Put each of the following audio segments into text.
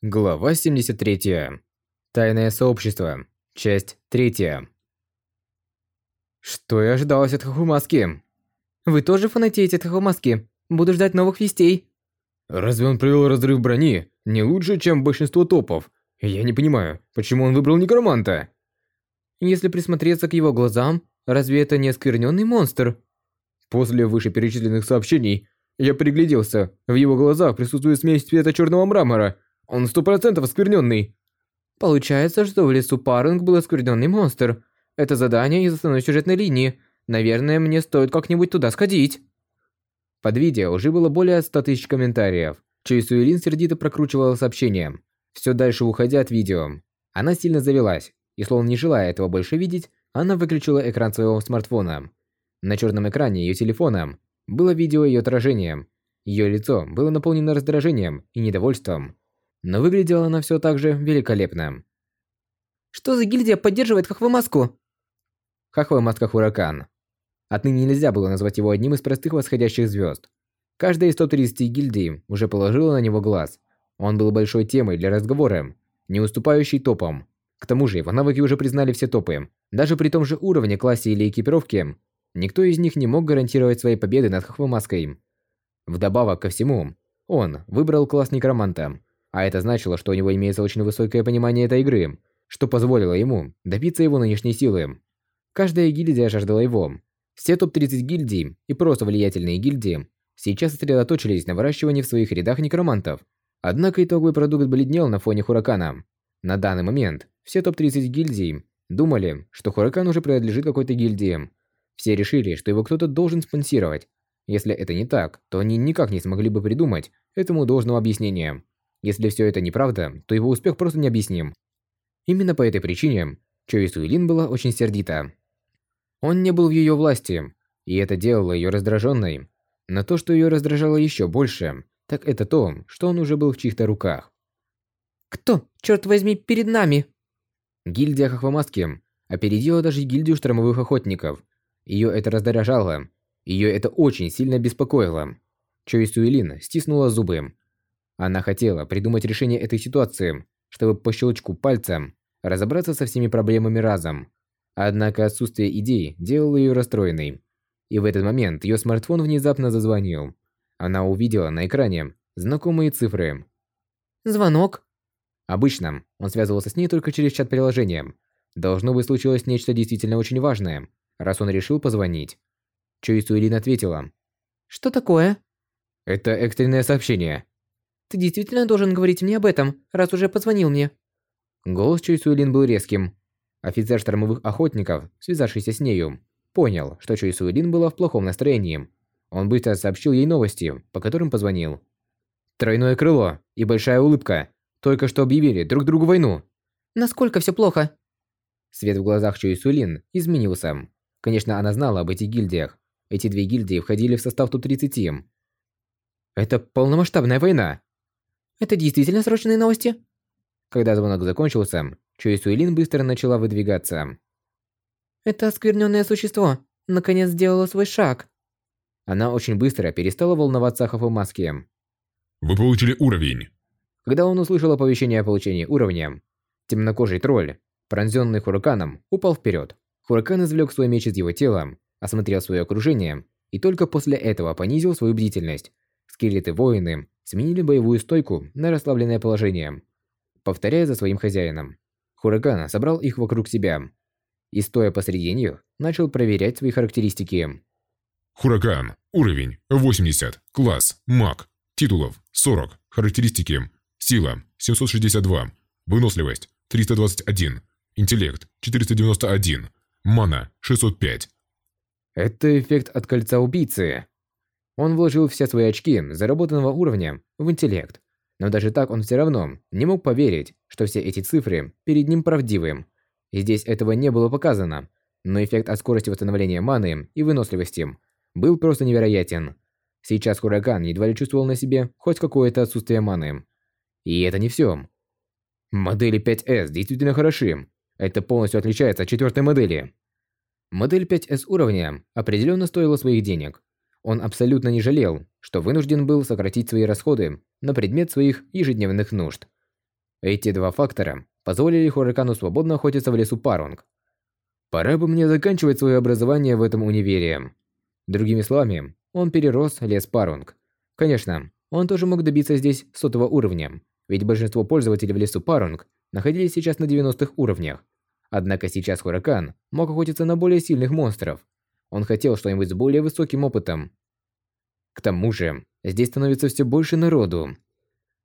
Глава 73. Тайное сообщество. Часть 3. Что и ожидалось от Хахумаски? Вы тоже фанатеете от Хахумаски? Буду ждать новых вестей. Разве он провел разрыв брони не лучше, чем большинство топов? Я не понимаю, почему он выбрал некроманта? Если присмотреться к его глазам, разве это не оскверненный монстр? После вышеперечисленных сообщений я пригляделся. В его глазах присутствует смесь цвета черного мрамора – он сто процентов оскверненный. Получается, что в лесу Паринг был оскверненный монстр. Это задание из основной сюжетной линии. Наверное, мне стоит как-нибудь туда сходить. Под видео уже было более 100 тысяч комментариев. Чуй Суэлин сердито прокручивала сообщение. Все дальше уходя от видео. Она сильно завелась, и словно не желая этого больше видеть, она выключила экран своего смартфона. На черном экране ее телефона было видео ее отражения. Ее лицо было наполнено раздражением и недовольством но выглядела она все так же великолепно. Что за гильдия поддерживает Хахвамаску? Хахвамаска Хуракан. Отныне нельзя было назвать его одним из простых восходящих звезд. Каждая из 130 гильдий уже положила на него глаз. Он был большой темой для разговора, не уступающий топам. К тому же его навыки уже признали все топы. Даже при том же уровне, классе или экипировке, никто из них не мог гарантировать своей победы над Хахвамаской. Вдобавок ко всему, он выбрал класс некроманта, а это значило, что у него имеется очень высокое понимание этой игры, что позволило ему добиться его нынешней силы. Каждая гильдия жаждала его. Все топ-30 гильдий и просто влиятельные гильдии сейчас сосредоточились на выращивании в своих рядах некромантов. Однако итоговый продукт бледнел на фоне Хуракана. На данный момент все топ-30 гильдий думали, что Хуракан уже принадлежит какой-то гильдии. Все решили, что его кто-то должен спонсировать. Если это не так, то они никак не смогли бы придумать этому должного объяснения. Если все это неправда, то его успех просто необъясним. Именно по этой причине Чои Суэлин была очень сердита. Он не был в ее власти, и это делало ее раздраженной. Но то, что ее раздражало еще больше, так это то, что он уже был в чьих-то руках. «Кто, черт возьми, перед нами?» Гильдия Хахвамаски опередила даже гильдию штормовых охотников. Ее это раздражало. Ее это очень сильно беспокоило. Чои Суэлин стиснула зубы она хотела придумать решение этой ситуации, чтобы по щелчку пальца разобраться со всеми проблемами разом. Однако отсутствие идей делало ее расстроенной. И в этот момент ее смартфон внезапно зазвонил. Она увидела на экране знакомые цифры. Звонок. Обычно он связывался с ней только через чат приложения. Должно быть случилось нечто действительно очень важное, раз он решил позвонить. Чуи Суэлин ответила. «Что такое?» «Это экстренное сообщение. Ты действительно должен говорить мне об этом, раз уже позвонил мне. Голос Чуй Суэлин был резким. Офицер штормовых охотников, связавшийся с нею, понял, что Чуй Суэлин была в плохом настроении. Он быстро сообщил ей новости, по которым позвонил. Тройное крыло и большая улыбка. Только что объявили друг другу войну. Насколько все плохо? Свет в глазах Чуй Сулин изменился. Конечно, она знала об этих гильдиях. Эти две гильдии входили в состав Ту-30. Это полномасштабная война. Это действительно срочные новости? Когда звонок закончился, Чуи Суэлин быстро начала выдвигаться. Это оскверненное существо наконец сделало свой шаг. Она очень быстро перестала волноваться о Хафумаске. Вы получили уровень. Когда он услышал оповещение о получении уровня, темнокожий тролль, пронзенный Хураканом, упал вперед. Хуракан извлек свой меч из его тела, осмотрел свое окружение и только после этого понизил свою бдительность. Скелеты-воины сменили боевую стойку на расслабленное положение, повторяя за своим хозяином. Хуракан собрал их вокруг себя и, стоя посреди них, начал проверять свои характеристики. Хуракан. Уровень 80. Класс. Маг. Титулов 40. Характеристики. Сила 762. Выносливость 321. Интеллект 491. Мана 605. Это эффект от кольца убийцы. Он вложил все свои очки заработанного уровня в интеллект. Но даже так он все равно не мог поверить, что все эти цифры перед ним правдивы. И здесь этого не было показано. Но эффект от скорости восстановления маны и выносливости был просто невероятен. Сейчас Хуракан едва ли чувствовал на себе хоть какое-то отсутствие маны. И это не все. Модели 5S действительно хороши. Это полностью отличается от четвертой модели. Модель 5S уровня определенно стоила своих денег. Он абсолютно не жалел, что вынужден был сократить свои расходы на предмет своих ежедневных нужд. Эти два фактора позволили Хуракану свободно охотиться в лесу Парунг. Пора бы мне заканчивать свое образование в этом универе. Другими словами, он перерос лес Парунг. Конечно, он тоже мог добиться здесь сотого уровня, ведь большинство пользователей в лесу Парунг находились сейчас на 90-х уровнях. Однако сейчас Хуракан мог охотиться на более сильных монстров. Он хотел что-нибудь с более высоким опытом. К тому же, здесь становится все больше народу.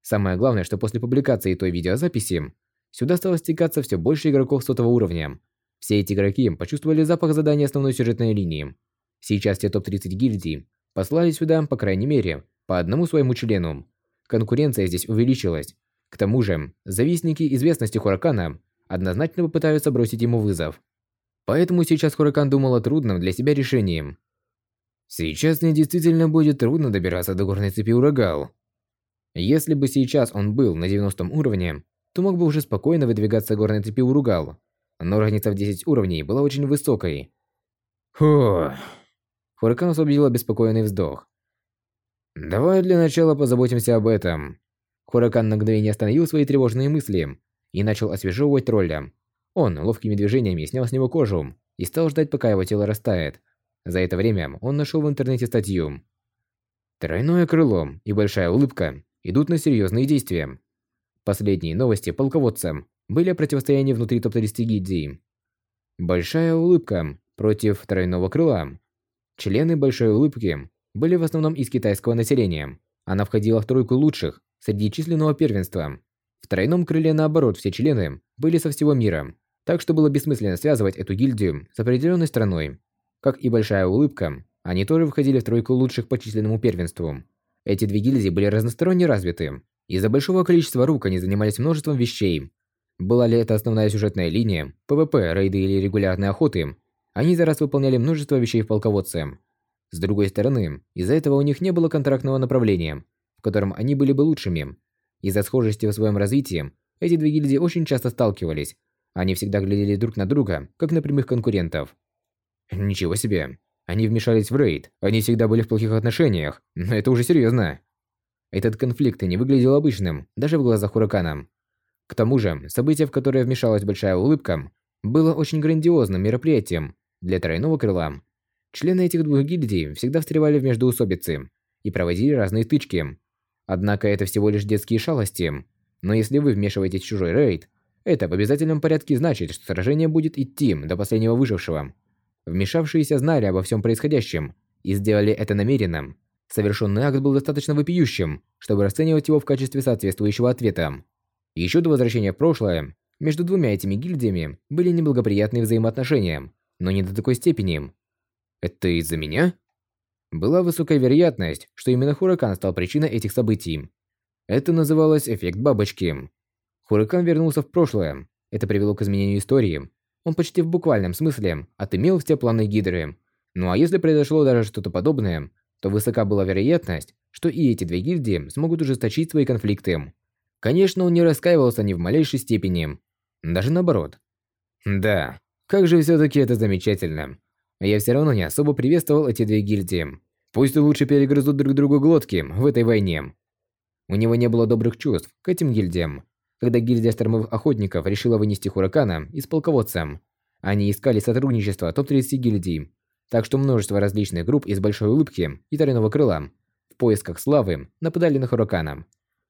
Самое главное, что после публикации той видеозаписи, сюда стало стекаться все больше игроков сотого уровня. Все эти игроки почувствовали запах задания основной сюжетной линии. Сейчас все топ-30 гильдий послали сюда, по крайней мере, по одному своему члену. Конкуренция здесь увеличилась. К тому же, завистники известности Хуракана однозначно попытаются бросить ему вызов. Поэтому сейчас Хуракан думал о трудном для себя решении. Сейчас мне действительно будет трудно добираться до горной цепи Урагал. Если бы сейчас он был на 90 уровне, то мог бы уже спокойно выдвигаться горной цепи Уругал. Но разница в 10 уровней была очень высокой. Фу. Хуракан освободил обеспокоенный вздох. Давай для начала позаботимся об этом. Хуракан на мгновение остановил свои тревожные мысли и начал освежевывать тролля. Он ловкими движениями снял с него кожу и стал ждать, пока его тело растает. За это время он нашел в интернете статью. Тройное крыло и большая улыбка идут на серьезные действия. Последние новости полководцам были о противостоянии внутри топ-30 гильдии. Большая улыбка против тройного крыла. Члены большой улыбки были в основном из китайского населения. Она входила в тройку лучших среди численного первенства. В тройном крыле, наоборот, все члены были со всего мира, так что было бессмысленно связывать эту гильдию с определенной страной. Как и Большая Улыбка, они тоже входили в тройку лучших по численному первенству. Эти две гильдии были разносторонне развиты. Из-за большого количества рук они занимались множеством вещей. Была ли это основная сюжетная линия, ПВП, рейды или регулярные охоты, они за раз выполняли множество вещей в полководце. С другой стороны, из-за этого у них не было контрактного направления, в котором они были бы лучшими. Из-за схожести в своем развитии, эти две гильдии очень часто сталкивались. Они всегда глядели друг на друга, как на прямых конкурентов. Ничего себе. Они вмешались в рейд. Они всегда были в плохих отношениях. Но это уже серьезно. Этот конфликт не выглядел обычным, даже в глазах Хуракана. К тому же, событие, в которое вмешалась Большая Улыбка, было очень грандиозным мероприятием для Тройного Крыла. Члены этих двух гильдий всегда встревали в междоусобицы и проводили разные стычки. Однако это всего лишь детские шалости. Но если вы вмешиваетесь в чужой рейд, это в обязательном порядке значит, что сражение будет идти до последнего выжившего. Вмешавшиеся знали обо всем происходящем и сделали это намеренно. Совершенный акт был достаточно вопиющим, чтобы расценивать его в качестве соответствующего ответа. Еще до возвращения в прошлое, между двумя этими гильдиями были неблагоприятные взаимоотношения, но не до такой степени. Это из-за меня? Была высокая вероятность, что именно Хуракан стал причиной этих событий. Это называлось эффект бабочки. Хуракан вернулся в прошлое. Это привело к изменению истории, он почти в буквальном смысле отымел все планы Гидры. Ну а если произошло даже что-то подобное, то высока была вероятность, что и эти две гильдии смогут ужесточить свои конфликты. Конечно, он не раскаивался ни в малейшей степени. Даже наоборот. Да, как же все-таки это замечательно. Я все равно не особо приветствовал эти две гильдии. Пусть лучше перегрызут друг другу глотки в этой войне. У него не было добрых чувств к этим гильдиям. Когда гильдия штормовых охотников решила вынести Хуракана из полководца, они искали сотрудничество топ-30 гильдий, так что множество различных групп из Большой Улыбки и Таряного Крыла в поисках славы нападали на Хуракана.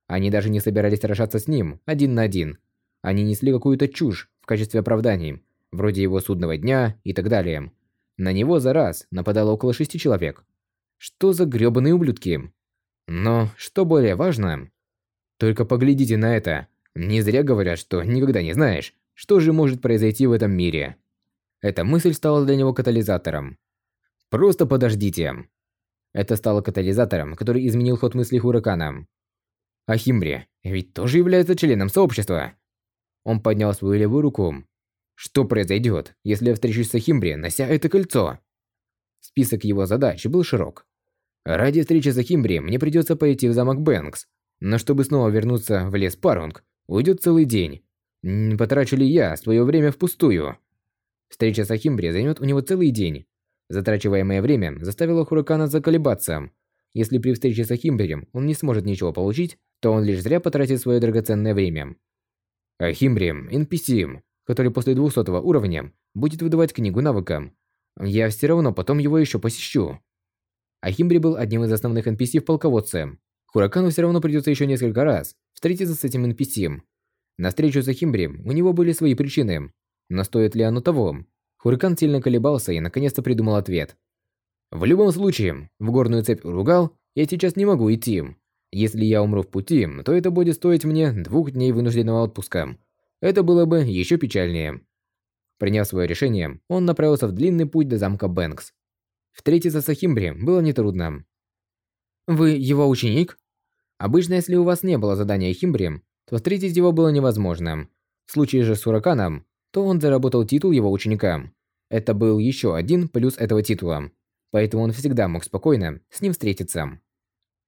Они даже не собирались сражаться с ним один на один. Они несли какую-то чушь в качестве оправданий, вроде его судного дня и так далее. На него за раз нападало около шести человек. Что за грёбаные ублюдки? Но, что более важно, только поглядите на это. Не зря говорят, что никогда не знаешь, что же может произойти в этом мире. Эта мысль стала для него катализатором. Просто подождите. Это стало катализатором, который изменил ход мыслей Хуракана. А Химбри ведь тоже является членом сообщества. Он поднял свою левую руку. Что произойдет, если я встречусь с Химбри, нося это кольцо? Список его задач был широк. Ради встречи с Химбри мне придется пойти в замок Бэнкс, но чтобы снова вернуться в лес Парунг, Уйдет целый день. Потрачу ли я свое время впустую? Встреча с Ахимбри займет у него целый день. Затрачиваемое время заставило Хуракана заколебаться. Если при встрече с Ахимбрем он не сможет ничего получить, то он лишь зря потратит свое драгоценное время. Ахимбри, NPC, который после 200 уровня будет выдавать книгу навыкам. Я все равно потом его еще посещу. Ахимбри был одним из основных NPC в полководце. Хуракану все равно придется еще несколько раз встретиться с этим NPC. На встречу с Ахимбри у него были свои причины. Но стоит ли оно того? Хуракан сильно колебался и наконец-то придумал ответ. В любом случае, в горную цепь уругал я сейчас не могу идти. Если я умру в пути, то это будет стоить мне двух дней вынужденного отпуска. Это было бы еще печальнее. Приняв свое решение, он направился в длинный путь до замка Бэнкс. Встретиться с Ахимбри было нетрудно. «Вы его ученик?» Обычно, если у вас не было задания Ахимбри, то встретить его было невозможно. В случае же с Ураканом, то он заработал титул его ученика. Это был еще один плюс этого титула. Поэтому он всегда мог спокойно с ним встретиться.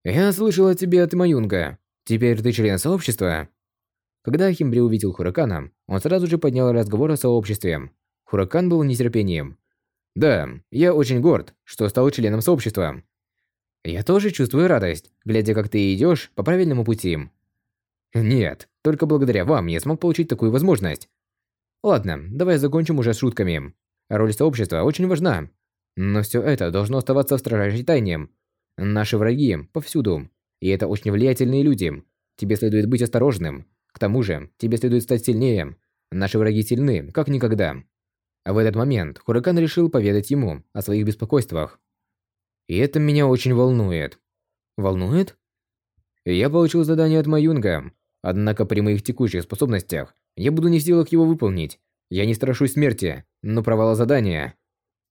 «Я слышал о тебе от Маюнга. Теперь ты член сообщества?» Когда Химбри увидел Хуракана, он сразу же поднял разговор о сообществе. Хуракан был нетерпением. «Да, я очень горд, что стал членом сообщества». «Я тоже чувствую радость, глядя, как ты идешь по правильному пути». «Нет, только благодаря вам я смог получить такую возможность». «Ладно, давай закончим уже с шутками. Роль сообщества очень важна. Но все это должно оставаться в строжайшей тайне. Наши враги повсюду, и это очень влиятельные люди. Тебе следует быть осторожным. К тому же, тебе следует стать сильнее. Наши враги сильны, как никогда. В этот момент Хуракан решил поведать ему о своих беспокойствах. И это меня очень волнует. Волнует? Я получил задание от Маюнга, однако при моих текущих способностях я буду не в силах его выполнить. Я не страшусь смерти, но провала задания.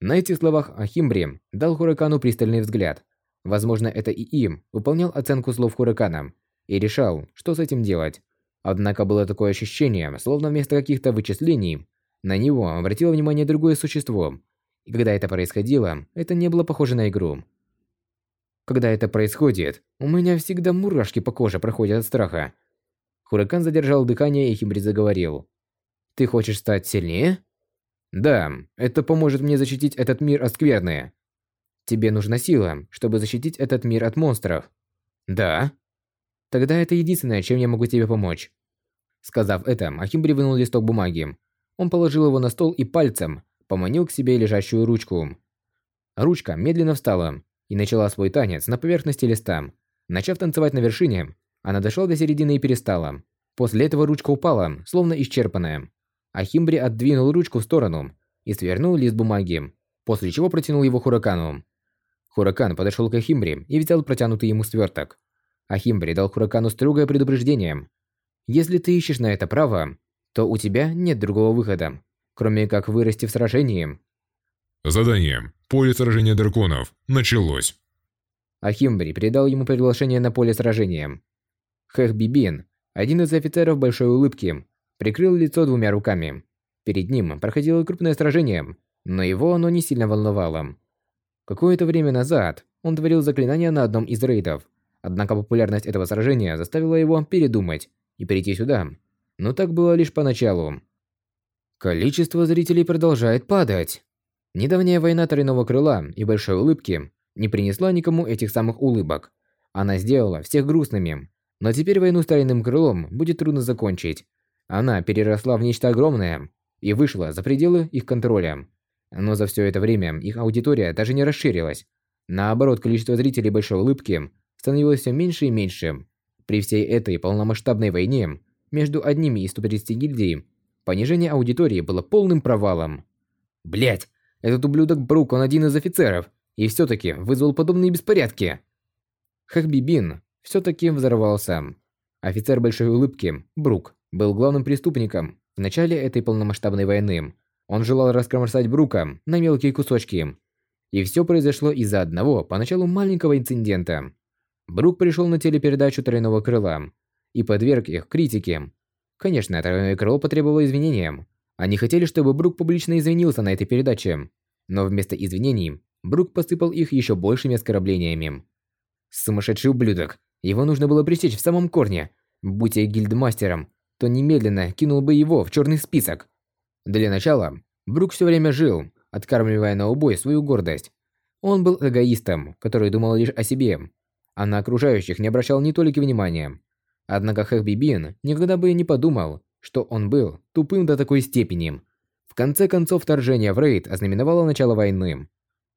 На этих словах Ахимбри дал Хуракану пристальный взгляд, Возможно, это и им выполнял оценку слов Хуракана и решал, что с этим делать. Однако было такое ощущение, словно вместо каких-то вычислений на него обратило внимание другое существо. И когда это происходило, это не было похоже на игру. Когда это происходит, у меня всегда мурашки по коже проходят от страха. Хуракан задержал дыхание и Химбри заговорил. «Ты хочешь стать сильнее?» «Да, это поможет мне защитить этот мир от скверны. Тебе нужна сила, чтобы защитить этот мир от монстров. Да? Тогда это единственное, чем я могу тебе помочь. Сказав это, Ахимбри вынул листок бумаги. Он положил его на стол и пальцем поманил к себе лежащую ручку. Ручка медленно встала и начала свой танец на поверхности листа. Начав танцевать на вершине, она дошла до середины и перестала. После этого ручка упала, словно исчерпанная. Ахимбри отдвинул ручку в сторону и свернул лист бумаги, после чего протянул его Хуракану. Хуракан подошел к Ахимбри и взял протянутый ему сверток. Ахимбри дал Хуракану строгое предупреждение. «Если ты ищешь на это право, то у тебя нет другого выхода, кроме как вырасти в сражении». Задание. Поле сражения драконов. Началось. Ахимбри передал ему приглашение на поле сражения. Хэх Бибин, один из офицеров большой улыбки, прикрыл лицо двумя руками. Перед ним проходило крупное сражение, но его оно не сильно волновало. Какое-то время назад он творил заклинания на одном из рейдов, однако популярность этого сражения заставила его передумать и перейти сюда. Но так было лишь поначалу. Количество зрителей продолжает падать. Недавняя война Тройного Крыла и Большой Улыбки не принесла никому этих самых улыбок. Она сделала всех грустными. Но теперь войну с Тройным Крылом будет трудно закончить. Она переросла в нечто огромное и вышла за пределы их контроля. Но за все это время их аудитория даже не расширилась. Наоборот, количество зрителей Большой Улыбки становилось все меньше и меньше. При всей этой полномасштабной войне между одними из 130 гильдий понижение аудитории было полным провалом. Блять, этот ублюдок Брук, он один из офицеров, и все-таки вызвал подобные беспорядки. Хахбибин все-таки взорвался. Офицер Большой Улыбки, Брук, был главным преступником в начале этой полномасштабной войны. Он желал раскромсать Брука на мелкие кусочки. И все произошло из-за одного, поначалу маленького инцидента. Брук пришел на телепередачу Тройного Крыла и подверг их критике. Конечно, Тройное Крыло потребовало извинения. Они хотели, чтобы Брук публично извинился на этой передаче. Но вместо извинений, Брук посыпал их еще большими оскорблениями. Сумасшедший ублюдок. Его нужно было пресечь в самом корне. Будь я гильдмастером, то немедленно кинул бы его в черный список. Для начала, Брук все время жил, откармливая на убой свою гордость. Он был эгоистом, который думал лишь о себе, а на окружающих не обращал ни толики внимания. Однако Хэкби Бин никогда бы не подумал, что он был тупым до такой степени. В конце концов, вторжение в рейд ознаменовало начало войны.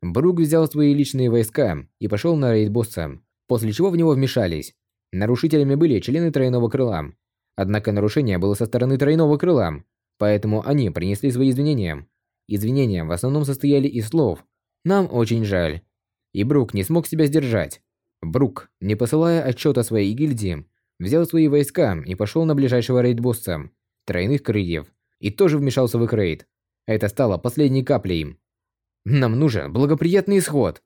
Брук взял свои личные войска и пошел на рейд босса, после чего в него вмешались. Нарушителями были члены Тройного Крыла. Однако нарушение было со стороны Тройного Крыла, поэтому они принесли свои извинения. Извинения в основном состояли из слов «Нам очень жаль». И Брук не смог себя сдержать. Брук, не посылая отчета своей гильдии, взял свои войска и пошел на ближайшего рейд-босса, Тройных Крыльев, и тоже вмешался в их рейд. Это стало последней каплей. Нам нужен благоприятный исход.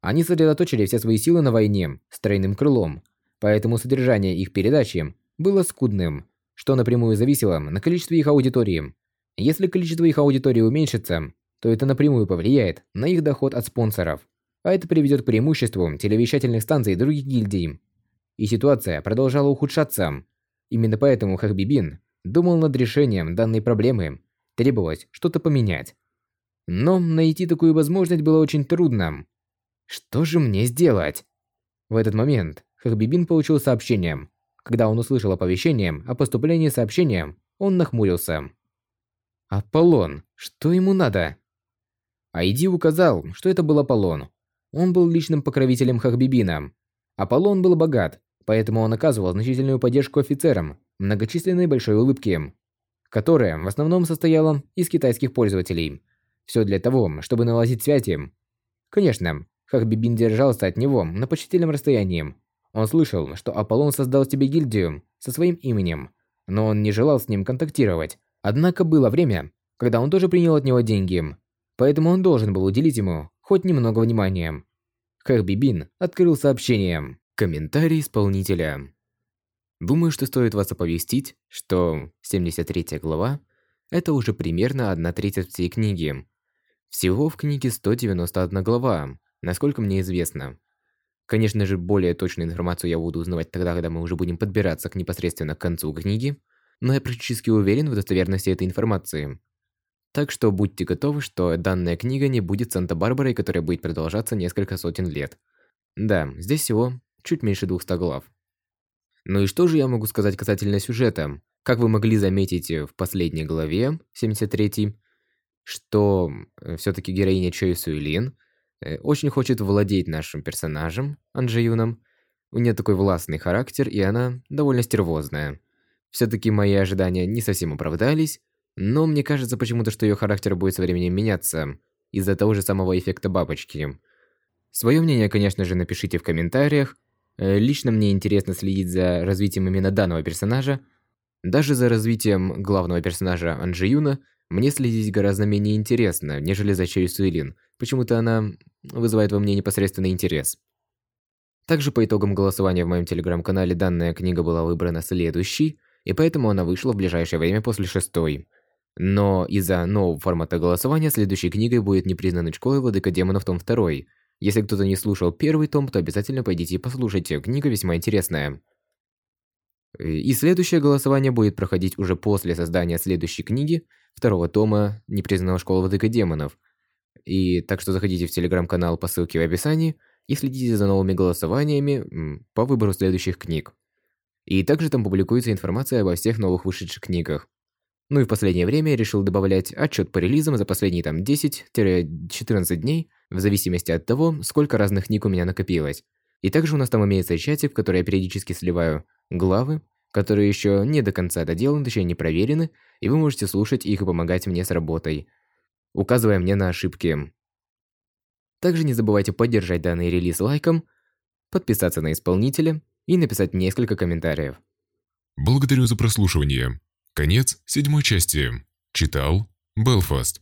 Они сосредоточили все свои силы на войне с Тройным Крылом, поэтому содержание их передачи было скудным, что напрямую зависело на количестве их аудитории. Если количество их аудитории уменьшится, то это напрямую повлияет на их доход от спонсоров, а это приведет к преимуществу телевещательных станций других гильдий. И ситуация продолжала ухудшаться. Именно поэтому Хахбибин думал над решением данной проблемы. Требовалось что-то поменять. Но найти такую возможность было очень трудно. Что же мне сделать? В этот момент Хахбибин получил сообщение. Когда он услышал оповещение о поступлении сообщения, он нахмурился. Аполлон, что ему надо? Айди указал, что это был Аполлон. Он был личным покровителем Хахбибина. Аполлон был богат, поэтому он оказывал значительную поддержку офицерам многочисленной большой улыбки, которая в основном состояла из китайских пользователей. Все для того, чтобы наладить связи. Конечно, Хахбибин держался от него на почтительном расстоянии. Он слышал, что Аполлон создал себе гильдию со своим именем, но он не желал с ним контактировать. Однако было время, когда он тоже принял от него деньги, поэтому он должен был уделить ему хоть немного внимания. Хахбибин открыл сообщение. Комментарий исполнителя. Думаю, что стоит вас оповестить, что 73 глава – это уже примерно одна треть от всей книги. Всего в книге 191 глава, насколько мне известно. Конечно же, более точную информацию я буду узнавать тогда, когда мы уже будем подбираться к непосредственно к концу книги, но я практически уверен в достоверности этой информации. Так что будьте готовы, что данная книга не будет Санта-Барбарой, которая будет продолжаться несколько сотен лет. Да, здесь всего чуть меньше 200 глав. Ну и что же я могу сказать касательно сюжета? Как вы могли заметить в последней главе, 73 что э, все-таки героиня Чой Суэлин э, очень хочет владеть нашим персонажем, Анджиюном. У нее такой властный характер, и она довольно стервозная. Все-таки мои ожидания не совсем оправдались, но мне кажется почему-то, что ее характер будет со временем меняться из-за того же самого эффекта бабочки. Свое мнение, конечно же, напишите в комментариях, Э, лично мне интересно следить за развитием именно данного персонажа. Даже за развитием главного персонажа Анжи Юна мне следить гораздо менее интересно, нежели за Чэй Суэлин. Почему-то она вызывает во мне непосредственный интерес. Также по итогам голосования в моем телеграм-канале данная книга была выбрана следующей, и поэтому она вышла в ближайшее время после шестой. Но из-за нового формата голосования следующей книгой будет непризнанной школой Владыка Демонов том 2, если кто-то не слушал первый том, то обязательно пойдите и послушайте, книга весьма интересная. И следующее голосование будет проходить уже после создания следующей книги, второго тома «Непризнанного школа владыка демонов». И так что заходите в телеграм-канал по ссылке в описании и следите за новыми голосованиями по выбору следующих книг. И также там публикуется информация обо всех новых вышедших книгах. Ну и в последнее время я решил добавлять отчет по релизам за последние там 10-14 дней – в зависимости от того, сколько разных ник у меня накопилось. И также у нас там имеется чатик, в который я периодически сливаю главы, которые еще не до конца доделаны, точнее не проверены, и вы можете слушать их и помогать мне с работой, указывая мне на ошибки. Также не забывайте поддержать данный релиз лайком, подписаться на исполнителя и написать несколько комментариев. Благодарю за прослушивание. Конец седьмой части. Читал Белфаст.